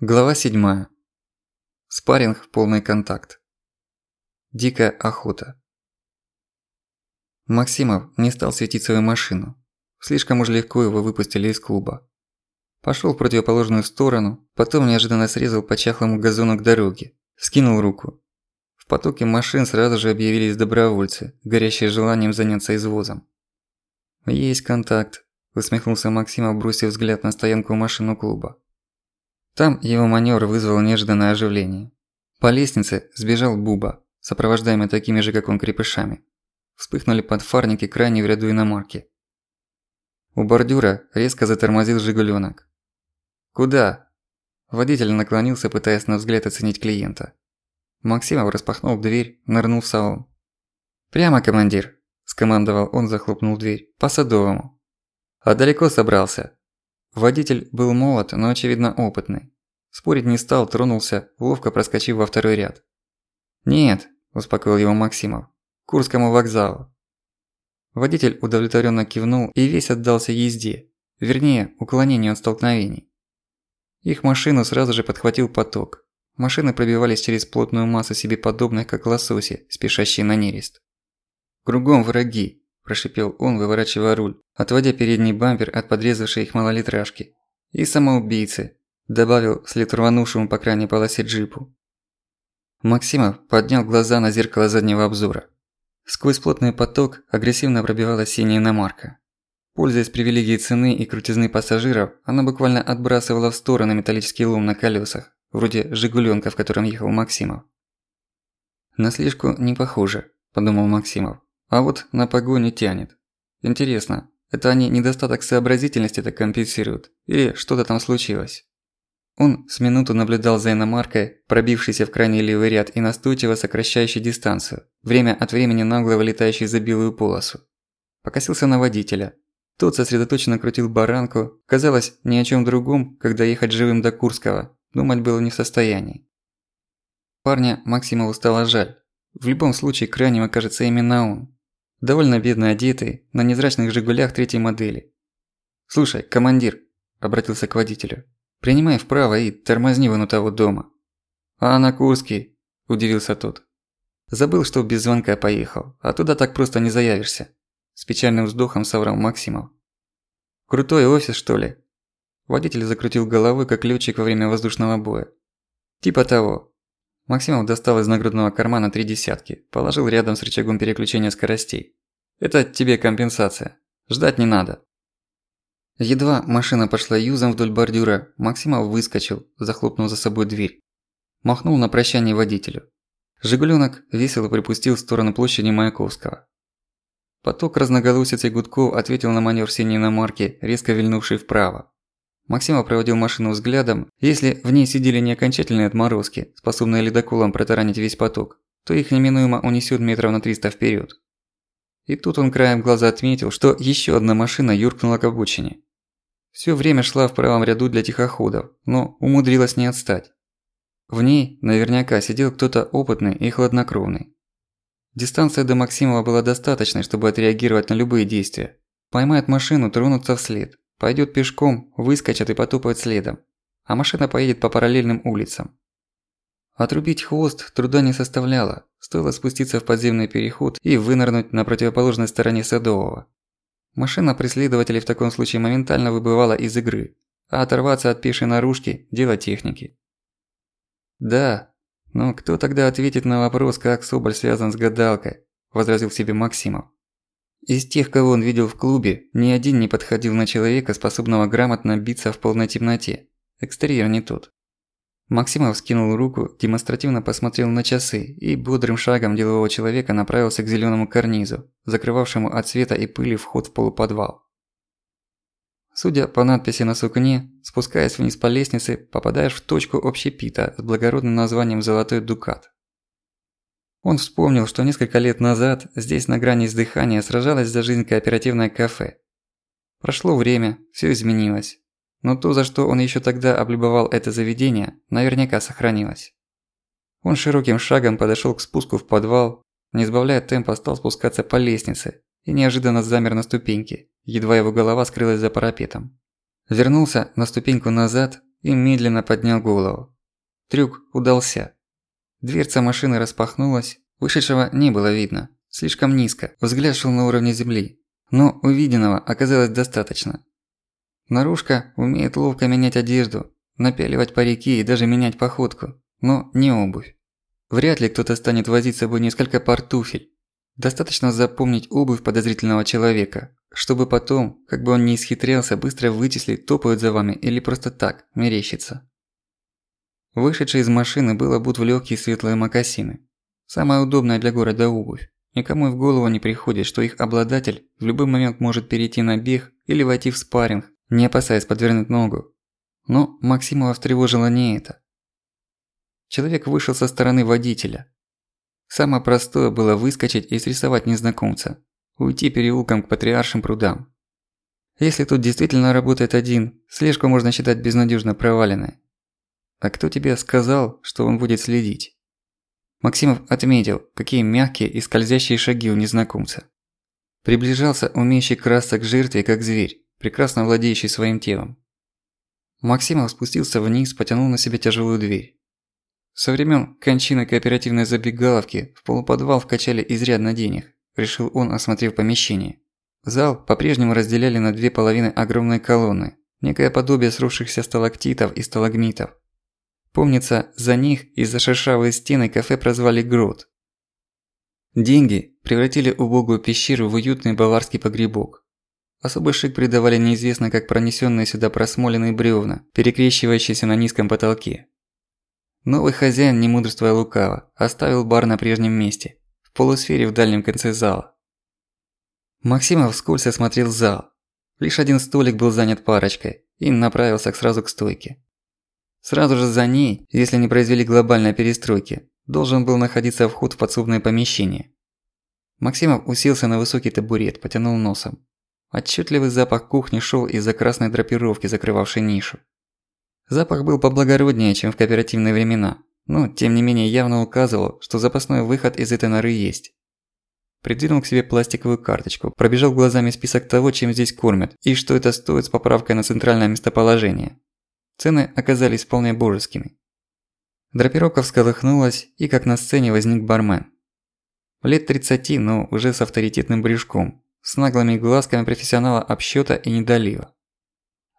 Глава 7. Спарринг в полный контакт. Дикая охота. Максимов не стал светить свою машину. Слишком уж легко его выпустили из клуба. Пошёл в противоположную сторону, потом неожиданно срезал по чахлому газону к дороге. Вскинул руку. В потоке машин сразу же объявились добровольцы, горящие желанием заняться извозом. «Есть контакт», – усмехнулся Максимов, бросив взгляд на стоянку машину клуба. Там его маневр вызвал неожиданное оживление. По лестнице сбежал Буба, сопровождаемый такими же, как он, крепышами. Вспыхнули подфарники крайне в ряду иномарки. У бордюра резко затормозил «Жигуленок». «Куда?» Водитель наклонился, пытаясь на взгляд оценить клиента. Максимов распахнул дверь, нырнул в салон. «Прямо, командир!» – скомандовал он, захлопнул дверь. «По Садовому». «А далеко собрался?» Водитель был молод, но очевидно опытный. Спорить не стал, тронулся, ловко проскочив во второй ряд. «Нет», – успокоил его Максимов, – «Курскому вокзалу». Водитель удовлетворенно кивнул и весь отдался езде, вернее, уклонению от столкновений. Их машину сразу же подхватил поток. Машины пробивались через плотную массу себе подобных, как лососи, спешащие на нерест. Кругом враги, – прошипел он, выворачивая руль, отводя передний бампер от подрезавшей их малолитражки. «И самоубийцы», – добавил вслед рванувшему по крайней полосе джипу. Максимов поднял глаза на зеркало заднего обзора. Сквозь плотный поток агрессивно пробивалась синяя иномарка. Пользуясь привилегией цены и крутизны пассажиров, она буквально отбрасывала в стороны металлический лом на колесах, вроде «Жигуленка», в котором ехал Максимов. «На слежку не похоже», – подумал Максимов. А вот на погоню тянет. Интересно, это они недостаток сообразительности так компенсируют? Или что-то там случилось? Он с минуту наблюдал за иномаркой, пробившейся в крайний левый ряд и настойчиво сокращающей дистанцию, время от времени нагло вылетающей за белую полосу. Покосился на водителя. Тот сосредоточенно крутил баранку, казалось, ни о чем другом, когда ехать живым до Курского, думать было не в состоянии. Парня Максимову стало жаль. В любом случае крайним окажется именно он довольно бедно одетый, на незрачных «Жигулях» третьей модели. «Слушай, командир», – обратился к водителю, – «принимай вправо и тормозни вон у того дома». «А на Курский?» – удивился тот. «Забыл, что без звонка поехал, а туда так просто не заявишься», – с печальным вздохом соврал Максимов. «Крутой офис, что ли?» Водитель закрутил головой, как летчик во время воздушного боя. «Типа того. Максимов достал из нагрудного кармана три десятки, положил рядом с рычагом переключения скоростей. «Это тебе компенсация. Ждать не надо». Едва машина пошла юзом вдоль бордюра, Максимов выскочил, захлопнув за собой дверь. Махнул на прощание водителю. Жигуленок весело припустил в сторону площади Маяковского. Поток разноголосиц и гудков ответил на маневр синей иномарки, резко вильнувший вправо. Максима проводил машину взглядом. Если в ней сидели не окончательные отморозки, способные ледоколом протаранить весь поток, то их неминуемо унесет метров на 300 вперед. И тут он краем глаза отметил, что еще одна машина юркнула к обочине. Всё время шла в правом ряду для тихоходов, но умудрилась не отстать. В ней наверняка сидел кто-то опытный и хладнокровный. Дистанция до Максимова была достаточной, чтобы отреагировать на любые действия. Поймает машину, тронуться вслед. Пойдет пешком, выскочит и потопает следом. А машина поедет по параллельным улицам. Отрубить хвост труда не составляло. Стоило спуститься в подземный переход и вынырнуть на противоположной стороне Садового. Машина преследователей в таком случае моментально выбывала из игры, а оторваться от пешей наружки – дело техники. «Да, но кто тогда ответит на вопрос, как Соболь связан с гадалкой?» – возразил себе Максимов. Из тех, кого он видел в клубе, ни один не подходил на человека, способного грамотно биться в полной темноте. Экстерьер не тот. Максимов скинул руку, демонстративно посмотрел на часы и бодрым шагом делового человека направился к зеленому карнизу, закрывавшему от света и пыли вход в полуподвал. Судя по надписи на сукне, спускаясь вниз по лестнице, попадаешь в точку общепита с благородным названием «Золотой дукат». Он вспомнил, что несколько лет назад здесь на грани издыхания сражалась за жизнь кооперативное кафе. Прошло время, всё изменилось. Но то, за что он ещё тогда облюбовал это заведение, наверняка сохранилось. Он широким шагом подошёл к спуску в подвал, не сбавляя темпа стал спускаться по лестнице и неожиданно замер на ступеньке, едва его голова скрылась за парапетом. Вернулся на ступеньку назад и медленно поднял голову. Трюк удался. Дверца машины распахнулась, вышедшего не было видно, слишком низко, взгляд шел на уровне земли. Но увиденного оказалось достаточно. Наружка умеет ловко менять одежду, напяливать парики и даже менять походку, но не обувь. Вряд ли кто-то станет возить с собой несколько пар туфель. Достаточно запомнить обувь подозрительного человека, чтобы потом, как бы он ни исхитрялся, быстро вычислить, топают за вами или просто так, мерещится. Вышедший из машины был обут в легкие светлые мокасины. Самая удобная для города обувь. Никому и в голову не приходит, что их обладатель в любой момент может перейти на бег или войти в спарринг, не опасаясь подвернуть ногу. Но Максимова встревожило не это. Человек вышел со стороны водителя. Самое простое было выскочить и срисовать незнакомца. Уйти переулком к патриаршим прудам. Если тут действительно работает один, слежку можно считать безнадежно проваленной. А кто тебе сказал, что он будет следить? Максимов отметил, какие мягкие и скользящие шаги у незнакомца. Приближался умеющий красться к жертве, как зверь, прекрасно владеющий своим телом. Максимов спустился вниз, потянул на себя тяжелую дверь. Со времен кончины кооперативной забегаловки в полуподвал вкачали изрядно денег, решил он, осмотрев помещение. Зал по-прежнему разделяли на две половины огромной колонны, некое подобие сросшихся сталактитов и сталагмитов, Помнится, за них и за шершавые стены кафе прозвали Грот. Деньги превратили убогую пещеру в уютный баварский погребок. Особый шик придавали неизвестно как пронесенные сюда просмоленные бревна, перекрещивающиеся на низком потолке. Новый хозяин, не мудрствуя лукаво, оставил бар на прежнем месте, в полусфере в дальнем конце зала. Максимов вскользь осмотрел зал. Лишь один столик был занят парочкой и направился сразу к стойке. Сразу же за ней, если не произвели глобальной перестройки, должен был находиться вход в подсобное помещение. Максимов уселся на высокий табурет, потянул носом. Отчетливый запах кухни шел из-за красной драпировки, закрывавшей нишу. Запах был поблагороднее, чем в кооперативные времена, но тем не менее явно указывал, что запасной выход из этой норы есть. Придвинул к себе пластиковую карточку, пробежал глазами список того, чем здесь кормят, и что это стоит с поправкой на центральное местоположение. Цены оказались вполне божескими. Драпировка всколыхнулась, и как на сцене возник бармен. Лет 30, но уже с авторитетным брюшком, с наглыми глазками профессионала обсчёта и недолива.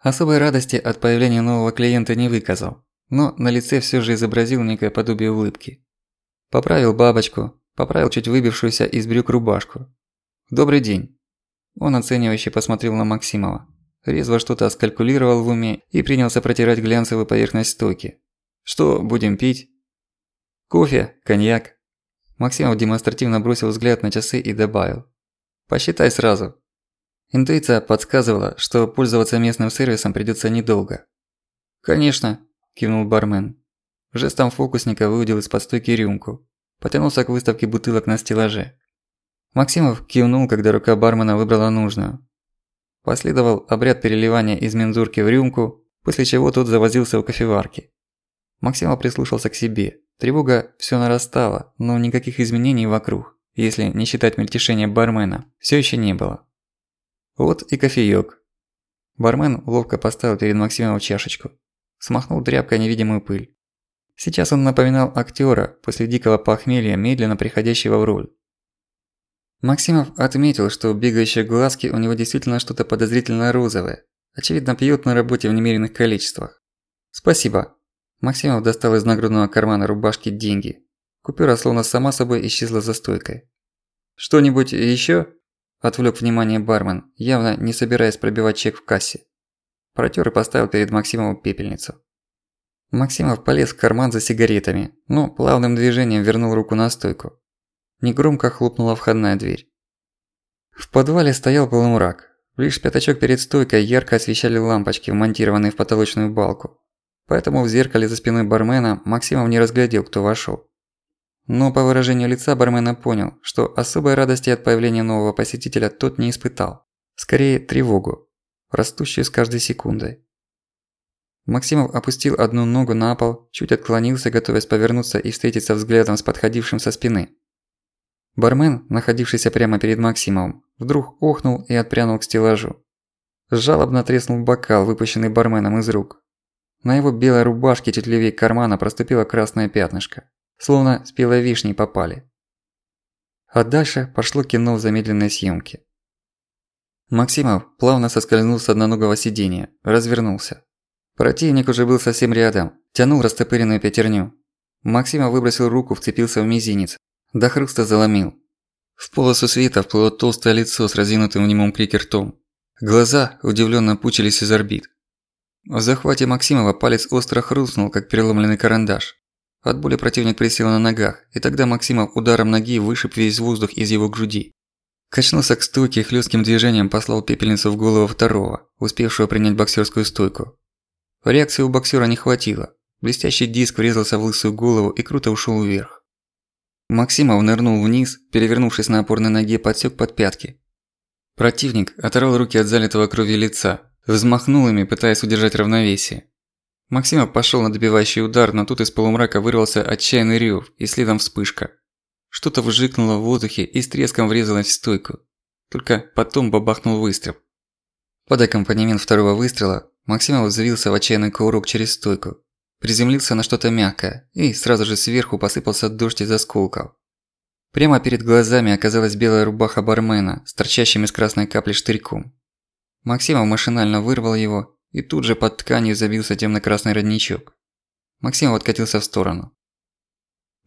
Особой радости от появления нового клиента не выказал, но на лице всё же изобразил некое подобие улыбки. Поправил бабочку, поправил чуть выбившуюся из брюк рубашку. «Добрый день». Он оценивающе посмотрел на Максимова резво что-то скалькулировал в уме и принялся протирать глянцевую поверхность стойки. «Что будем пить?» «Кофе, коньяк». Максимов демонстративно бросил взгляд на часы и добавил. «Посчитай сразу». Интуиция подсказывала, что пользоваться местным сервисом придётся недолго. «Конечно», – кивнул бармен. Жестом фокусника выудил из-под стойки рюмку. Потянулся к выставке бутылок на стеллаже. Максимов кивнул, когда рука бармена выбрала нужную. Последовал обряд переливания из мензурки в рюмку, после чего тот завозился у кофеварки. Максима прислушался к себе. Тревога всё нарастала, но никаких изменений вокруг, если не считать мельтешения бармена, всё ещё не было. Вот и кофеёк. Бармен ловко поставил перед Максимом чашечку. Смахнул тряпкой невидимую пыль. Сейчас он напоминал актёра после дикого похмелья, медленно приходящего в роль. Максимов отметил, что в бегающие глазки у него действительно что-то подозрительно розовое. Очевидно, пьют на работе в немеренных количествах. «Спасибо». Максимов достал из нагрудного кармана рубашки деньги. Купюра словно сама собой исчезла за стойкой. «Что-нибудь ещё?» – отвлёк внимание бармен, явно не собираясь пробивать чек в кассе. Протёр и поставил перед Максимовым пепельницу. Максимов полез в карман за сигаретами, но плавным движением вернул руку на стойку. Негромко хлопнула входная дверь. В подвале стоял полумрак. Лишь пятачок перед стойкой ярко освещали лампочки, вмонтированные в потолочную балку. Поэтому в зеркале за спиной бармена Максимов не разглядел, кто вошёл. Но по выражению лица бармена понял, что особой радости от появления нового посетителя тот не испытал. Скорее, тревогу, растущую с каждой секундой. Максимов опустил одну ногу на пол, чуть отклонился, готовясь повернуться и встретиться взглядом с подходившим со спины. Бармен, находившийся прямо перед Максимовым, вдруг охнул и отпрянул к стеллажу. Жалобно треснул бокал, выпущенный барменом из рук. На его белой рубашке чуть левее кармана проступило красное пятнышко. Словно спелой вишней попали. А дальше пошло кино в замедленной съемке. Максимов плавно соскользнул с одноногого сиденья, развернулся. Противник уже был совсем рядом, тянул растопыренную пятерню. Максимов выбросил руку, вцепился в мизинец. До хруста заломил. В полосу света вплыло толстое лицо с разинутым в немом крике ртом. Глаза удивленно пучились из орбит. В захвате Максимова палец остро хрустнул, как переломленный карандаш. От боли противник присел на ногах, и тогда Максимов ударом ноги вышиб весь воздух из его груди. Качнулся к стойке и хлёстким движением послал пепельницу в голову второго, успевшего принять боксерскую стойку. Реакции у боксера не хватило. Блестящий диск врезался в лысую голову и круто ушел вверх. Максимов нырнул вниз, перевернувшись на опорной ноге, подсек под пятки. Противник оторвал руки от залитого кровью лица, Взмахнул ими, пытаясь удержать равновесие. Максимов пошел на добивающий удар, но тут из полумрака вырвался отчаянный рёв и следом вспышка. Что-то вжикнуло в воздухе и с треском врезалось в стойку. Только потом бабахнул выстрел. Под аккомпанемент второго выстрела Максимов взвился в отчаянный кувырок через стойку. Приземлился на что-то мягкое, и сразу же сверху посыпался дождь из осколков. Прямо перед глазами оказалась белая рубаха бармена с торчащим из красной капли штырьком. Максимов машинально вырвал его, и тут же под тканью забился темно-красный родничок. Максимов откатился в сторону.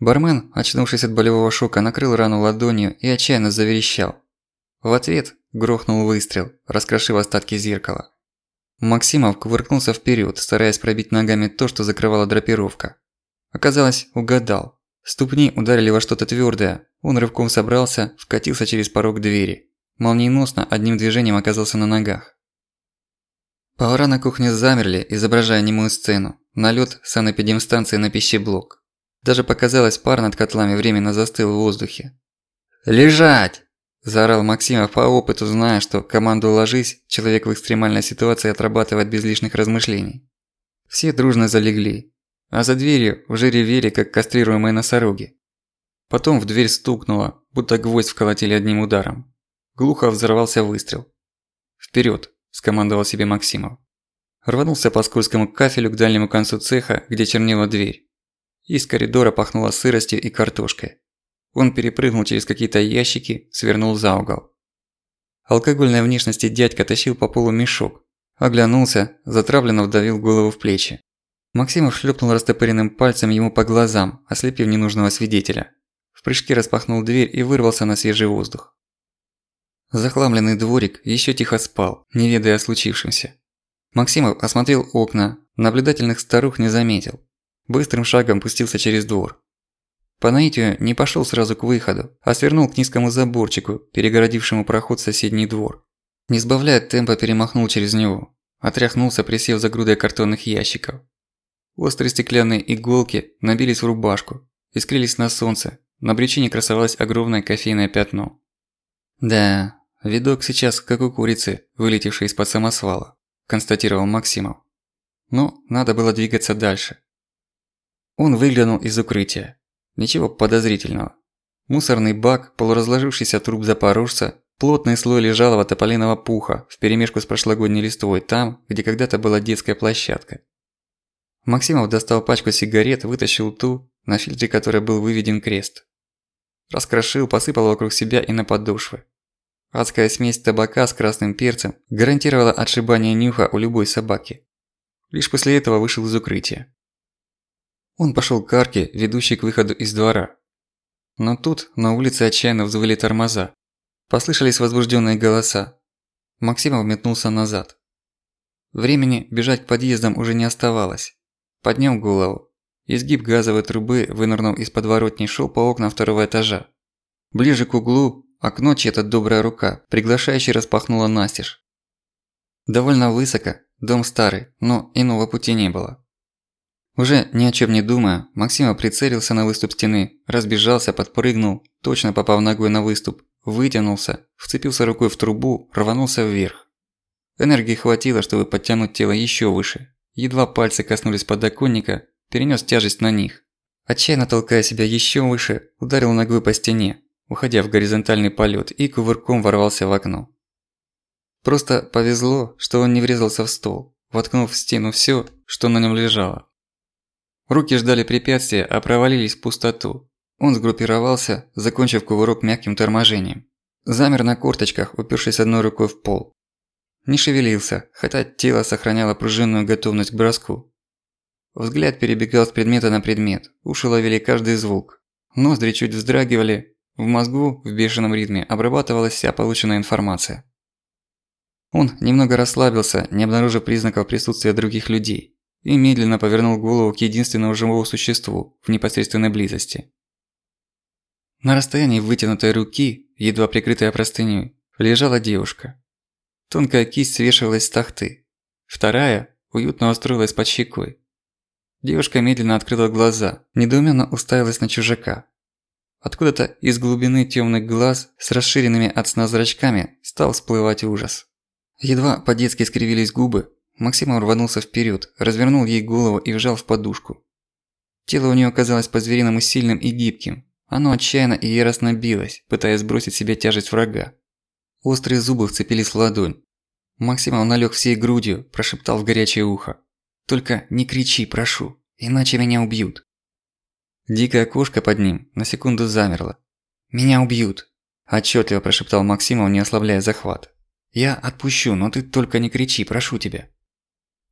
Бармен, очнувшись от болевого шока, накрыл рану ладонью и отчаянно заверещал. В ответ грохнул выстрел, раскрошив остатки зеркала. Максимов кувыркнулся вперед, стараясь пробить ногами то, что закрывала драпировка. Оказалось, угадал. Ступни ударили во что-то твердое. Он рывком собрался, вкатился через порог двери. Молниеносно одним движением оказался на ногах. Повара на кухне замерли, изображая немую сцену. Налёт санэпидемстанции на пищеблок. Даже показалось, пар над котлами временно застыл в воздухе. «Лежать!» – заорал Максимов по опыту, зная, что команду «ложись» человек в экстремальной ситуации отрабатывает без лишних размышлений. Все дружно залегли, а за дверью уже ревели, как кастрируемые носороги. Потом в дверь стукнуло, будто гвоздь вколотили одним ударом. Глухо взорвался выстрел. «Вперёд!» – скомандовал себе Максимов. Рванулся по скользкому кафелю к дальнему концу цеха, где чернела дверь. Из коридора пахнуло сыростью и картошкой. Он перепрыгнул через какие-то ящики, свернул за угол. Алкогольной внешности дядька тащил по полу мешок. Оглянулся, затравленно вдавил голову в плечи. Максимов шлепнул растопыренным пальцем ему по глазам, ослепив ненужного свидетеля. В прыжке распахнул дверь и вырвался на свежий воздух. Захламленный дворик еще тихо спал, не ведая о случившемся. Максимов осмотрел окна, наблюдательных старух не заметил. Быстрым шагом пустился через двор. По наитию не пошел сразу к выходу, а свернул к низкому заборчику, перегородившему проход в соседний двор. Не сбавляя темпа, перемахнул через него. Отряхнулся, присев за грудой картонных ящиков. Острые стеклянные иголки набились в рубашку, искрились на солнце, на брючине красовалось огромное кофейное пятно. Да, «Видок сейчас как у курицы, вылетевшей из-под самосвала», – констатировал Максимов. Но надо было двигаться дальше. Он выглянул из укрытия. Ничего подозрительного. Мусорный бак, полуразложившийся труп запорожца, плотный слой лежалого тополиного пуха вперемешку с прошлогодней листвой там, где когда-то была детская площадка. Максимов достал пачку сигарет, вытащил ту, на фильтре которой был выведен крест. Раскрошил, посыпал вокруг себя и на подошвы. Адская смесь табака с красным перцем гарантировала отшибание нюха у любой собаки. Лишь после этого вышел из укрытия. Он пошел к арке, ведущей к выходу из двора. Но тут на улице отчаянно взвыли тормоза. Послышались возбужденные голоса. Максимов метнулся назад. Времени бежать к подъездам уже не оставалось. Поднял голову. Изгиб газовой трубы, вынырнув из подворотни, шел по окнам второго этажа. Ближе к углу Окно чья-то добрая рука, приглашающе распахнула настежь. Довольно высоко, дом старый, но иного пути не было. Уже ни о чем не думая, Максима прицелился на выступ стены, разбежался, подпрыгнул, точно попав ногой на выступ, вытянулся, вцепился рукой в трубу, рванулся вверх. Энергии хватило, чтобы подтянуть тело еще выше. Едва пальцы коснулись подоконника, перенес тяжесть на них. Отчаянно толкая себя еще выше, ударил ногой по стене, уходя в горизонтальный полет и кувырком ворвался в окно. Просто повезло, что он не врезался в стол. воткнув в стену всё, что на нём лежало. Руки ждали препятствия, а провалились в пустоту. Он сгруппировался, закончив кувырок мягким торможением. Замер на корточках, упершись одной рукой в пол. Не шевелился, хотя тело сохраняло пружинную готовность к броску. Взгляд перебегал с предмета на предмет, уши ловили каждый звук. Ноздри чуть вздрагивали, в мозгу в бешеном ритме обрабатывалась вся полученная информация. Он немного расслабился, не обнаружив признаков присутствия других людей, и медленно повернул голову к единственному живому существу в непосредственной близости. На расстоянии вытянутой руки, едва прикрытая простыней, лежала девушка. Тонкая кисть свешивалась с тахты. Вторая уютно устроилась под щекой. Девушка медленно открыла глаза, недоуменно уставилась на чужака. Откуда-то из глубины темных глаз с расширенными от сна зрачками стал всплывать ужас. Едва по-детски скривились губы, Максим рванулся вперед, развернул ей голову и вжал в подушку. Тело у нее казалось по-звериному сильным и гибким. Оно отчаянно и яростно билось, пытаясь сбросить себе тяжесть врага. Острые зубы вцепились в ладонь. Максимов налег всей грудью, прошептал в горячее ухо. «Только не кричи, прошу, иначе меня убьют». Дикая кошка под ним на секунду замерла. «Меня убьют», – отчетливо прошептал Максимов, не ослабляя захват. «Я отпущу, но ты только не кричи, прошу тебя».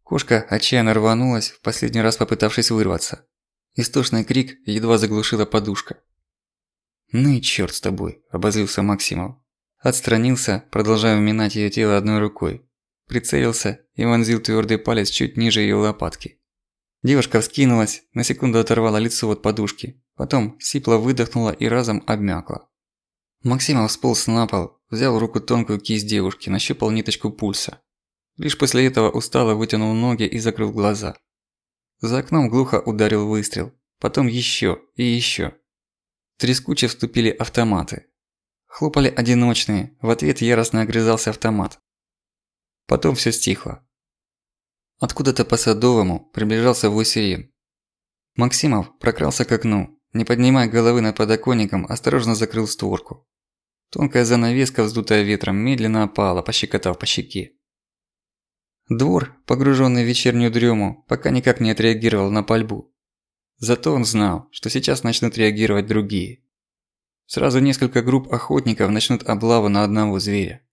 Кошка отчаянно рванулась, в последний раз попытавшись вырваться. Истошный крик едва заглушила подушка. «Ну и чёрт с тобой», – обозлился Максимов. Отстранился, продолжая уминать её тело одной рукой. Прицелился и вонзил твёрдый палец чуть ниже её лопатки. Девушка вскинулась, на секунду оторвала лицо от подушки, потом сипло выдохнула и разом обмякла. Максимов сполз на пол, взял в руку тонкую кисть девушки, нащупал ниточку пульса. Лишь после этого устало вытянул ноги и закрыл глаза. За окном глухо ударил выстрел, потом ещё и ещё. Трескуче вступили автоматы. Хлопали одиночные, в ответ яростно огрызался автомат. Потом всё стихло. Откуда-то по Садовому приближался вой сирен. Максимов прокрался к окну, не поднимая головы над подоконником, осторожно закрыл створку. Тонкая занавеска, вздутая ветром, медленно опала, пощекотав по щеке. Двор, погруженный в вечернюю дрему, пока никак не отреагировал на пальбу. Зато он знал, что сейчас начнут реагировать другие. Сразу несколько групп охотников начнут облаву на одного зверя.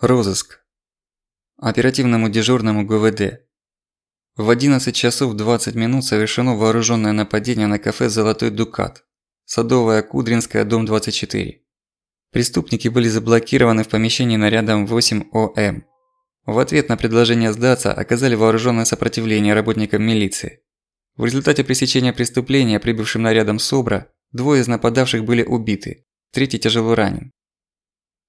Розыск. Оперативному дежурному ГВД. В 11 часов 20 минут совершено вооруженное нападение на кафе «Золотой Дукат», Садовая Кудринская, дом 24. Преступники были заблокированы в помещении нарядом 8 ОМ. В ответ на предложение сдаться оказали вооруженное сопротивление работникам милиции. В результате пресечения преступления прибывшим нарядом СОБРа двое из нападавших были убиты, третий тяжело ранен.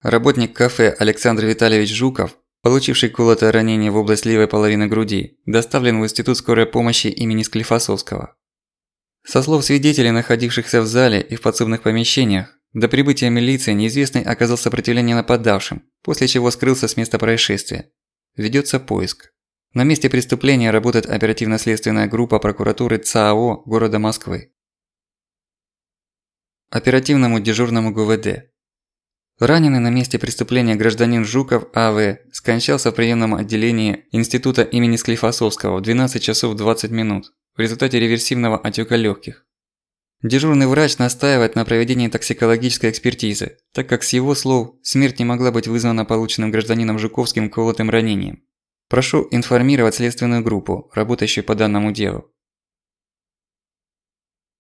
Работник кафе Александр Витальевич Жуков, получивший колотое ранение в область левой половины груди, доставлен в Институт скорой помощи имени Склифосовского. Со слов свидетелей, находившихся в зале и в подсобных помещениях, до прибытия милиции неизвестный оказал сопротивление нападавшим, после чего скрылся с места происшествия. Ведётся поиск. На месте преступления работает оперативно-следственная группа прокуратуры ЦАО города Москвы. Оперативному дежурному ГУВД. Раненый на месте преступления гражданин Жуков А.В. скончался в приемном отделении Института имени Склифосовского в 12 часов 20 минут в результате реверсивного отека легких. Дежурный врач настаивает на проведении токсикологической экспертизы, так как с его слов смерть не могла быть вызвана полученным гражданином Жуковским колотым ранением. Прошу информировать следственную группу, работающую по данному делу.